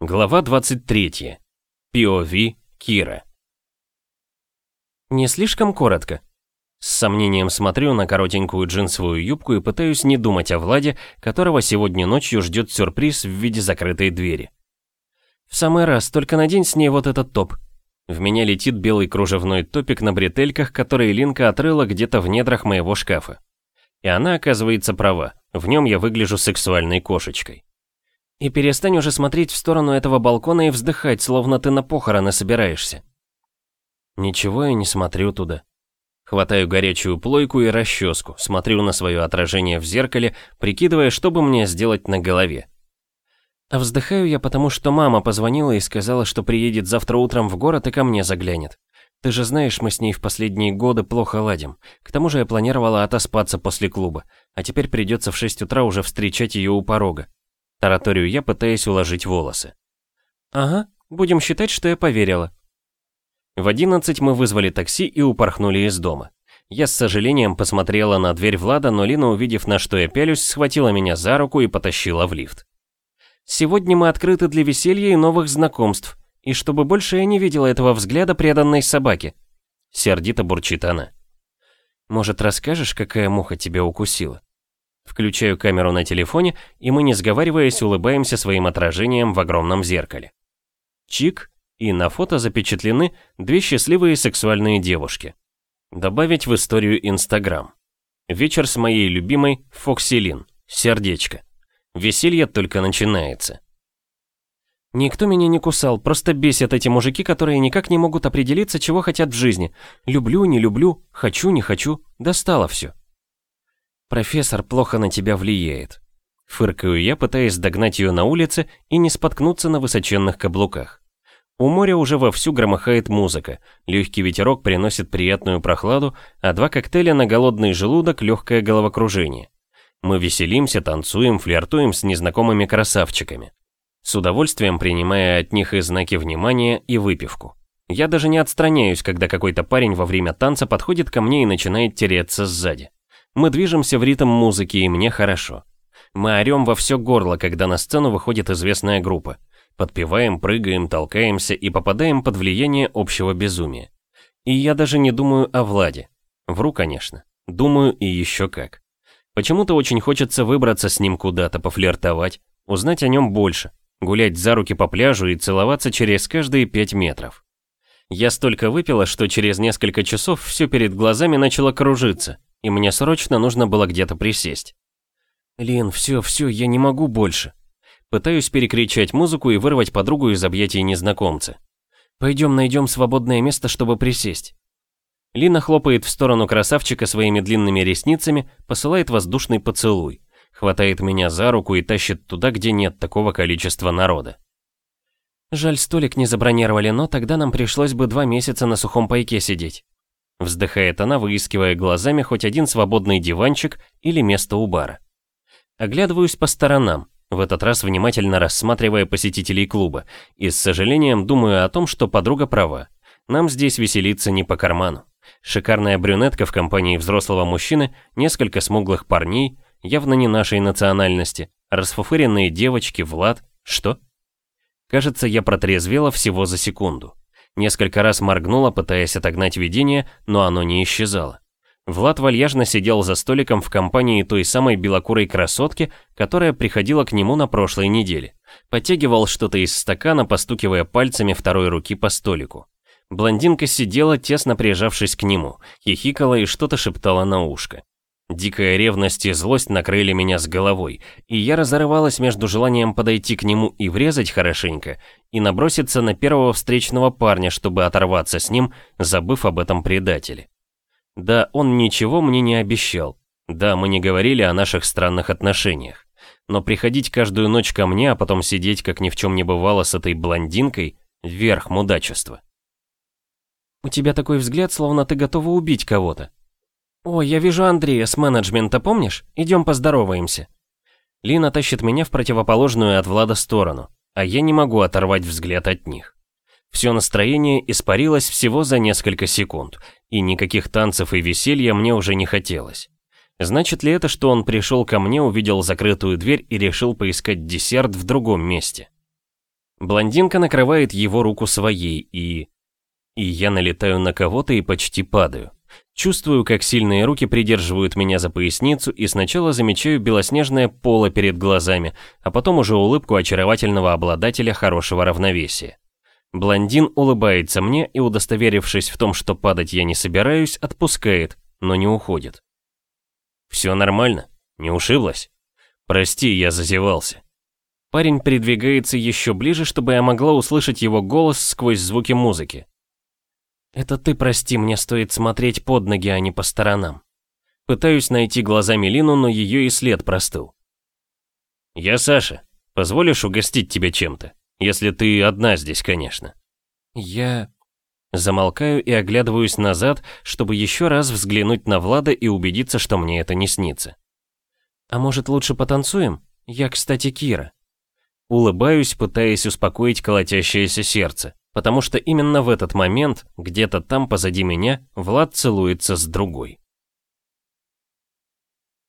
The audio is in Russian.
Глава 23. POV Кира. Не слишком коротко. С сомнением смотрю на коротенькую джинсовую юбку и пытаюсь не думать о Владе, которого сегодня ночью ждет сюрприз в виде закрытой двери. В самый раз, только надень с ней вот этот топ. В меня летит белый кружевной топик на бретельках, который Линка отрыла где-то в недрах моего шкафа. И она оказывается права, в нем я выгляжу сексуальной кошечкой. И перестань уже смотреть в сторону этого балкона и вздыхать, словно ты на похороны собираешься. Ничего я не смотрю туда. Хватаю горячую плойку и расческу, смотрю на свое отражение в зеркале, прикидывая, что бы мне сделать на голове. А вздыхаю я потому, что мама позвонила и сказала, что приедет завтра утром в город и ко мне заглянет. Ты же знаешь, мы с ней в последние годы плохо ладим. К тому же я планировала отоспаться после клуба, а теперь придется в 6 утра уже встречать ее у порога. Тараторию я, пытаясь уложить волосы. Ага, будем считать, что я поверила. В 11 мы вызвали такси и упорхнули из дома. Я с сожалением посмотрела на дверь Влада, но Лина, увидев, на что я пялюсь, схватила меня за руку и потащила в лифт. Сегодня мы открыты для веселья и новых знакомств, и чтобы больше я не видела этого взгляда преданной собаки. Сердито бурчит она. Может, расскажешь, какая муха тебя укусила? Включаю камеру на телефоне, и мы, не сговариваясь, улыбаемся своим отражением в огромном зеркале. Чик, и на фото запечатлены две счастливые сексуальные девушки. Добавить в историю Инстаграм. Вечер с моей любимой Фоксилин. Сердечко. Веселье только начинается. Никто меня не кусал, просто бесят эти мужики, которые никак не могут определиться, чего хотят в жизни. Люблю, не люблю, хочу, не хочу, достало все. «Профессор плохо на тебя влияет». Фыркаю я, пытаясь догнать ее на улице и не споткнуться на высоченных каблуках. У моря уже вовсю громыхает музыка, легкий ветерок приносит приятную прохладу, а два коктейля на голодный желудок – легкое головокружение. Мы веселимся, танцуем, флиртуем с незнакомыми красавчиками. С удовольствием принимая от них и знаки внимания, и выпивку. Я даже не отстраняюсь, когда какой-то парень во время танца подходит ко мне и начинает тереться сзади. Мы движемся в ритм музыки, и мне хорошо. Мы орем во все горло, когда на сцену выходит известная группа. Подпеваем, прыгаем, толкаемся и попадаем под влияние общего безумия. И я даже не думаю о Владе. Вру, конечно. Думаю и еще как. Почему-то очень хочется выбраться с ним куда-то, пофлиртовать, узнать о нем больше, гулять за руки по пляжу и целоваться через каждые пять метров. Я столько выпила, что через несколько часов все перед глазами начало кружиться, и мне срочно нужно было где-то присесть. «Лин, все, все, я не могу больше». Пытаюсь перекричать музыку и вырвать подругу из объятий незнакомца. «Пойдем найдем свободное место, чтобы присесть». Лина хлопает в сторону красавчика своими длинными ресницами, посылает воздушный поцелуй, хватает меня за руку и тащит туда, где нет такого количества народа. Жаль, столик не забронировали, но тогда нам пришлось бы два месяца на сухом пайке сидеть. Вздыхает она, выискивая глазами хоть один свободный диванчик или место у бара. Оглядываюсь по сторонам, в этот раз внимательно рассматривая посетителей клуба, и с сожалением думаю о том, что подруга права. Нам здесь веселиться не по карману. Шикарная брюнетка в компании взрослого мужчины, несколько смуглых парней, явно не нашей национальности, расфуфыренные девочки, Влад, что? Кажется, я протрезвела всего за секунду. Несколько раз моргнула, пытаясь отогнать видение, но оно не исчезало. Влад вальяжно сидел за столиком в компании той самой белокурой красотки, которая приходила к нему на прошлой неделе. Подтягивал что-то из стакана, постукивая пальцами второй руки по столику. Блондинка сидела, тесно прижавшись к нему, хихикала и что-то шептала на ушко. Дикая ревность и злость накрыли меня с головой, и я разорвалась между желанием подойти к нему и врезать хорошенько, и наброситься на первого встречного парня, чтобы оторваться с ним, забыв об этом предателе. Да, он ничего мне не обещал. Да, мы не говорили о наших странных отношениях. Но приходить каждую ночь ко мне, а потом сидеть, как ни в чем не бывало, с этой блондинкой — верх мудачества. «У тебя такой взгляд, словно ты готова убить кого-то», «О, я вижу Андрея с менеджмента, помнишь? Идем поздороваемся». Лина тащит меня в противоположную от Влада сторону, а я не могу оторвать взгляд от них. Все настроение испарилось всего за несколько секунд, и никаких танцев и веселья мне уже не хотелось. Значит ли это, что он пришел ко мне, увидел закрытую дверь и решил поискать десерт в другом месте? Блондинка накрывает его руку своей и... И я налетаю на кого-то и почти падаю. Чувствую, как сильные руки придерживают меня за поясницу и сначала замечаю белоснежное поло перед глазами, а потом уже улыбку очаровательного обладателя хорошего равновесия. Блондин улыбается мне и, удостоверившись в том, что падать я не собираюсь, отпускает, но не уходит. «Все нормально? Не ушиблась?» «Прости, я зазевался». Парень придвигается еще ближе, чтобы я могла услышать его голос сквозь звуки музыки. «Это ты прости, мне стоит смотреть под ноги, а не по сторонам». Пытаюсь найти глазами Лину, но ее и след простыл. «Я Саша. Позволишь угостить тебя чем-то? Если ты одна здесь, конечно». «Я...» Замолкаю и оглядываюсь назад, чтобы еще раз взглянуть на Влада и убедиться, что мне это не снится. «А может, лучше потанцуем? Я, кстати, Кира». Улыбаюсь, пытаясь успокоить колотящееся сердце, потому что именно в этот момент, где-то там позади меня, Влад целуется с другой.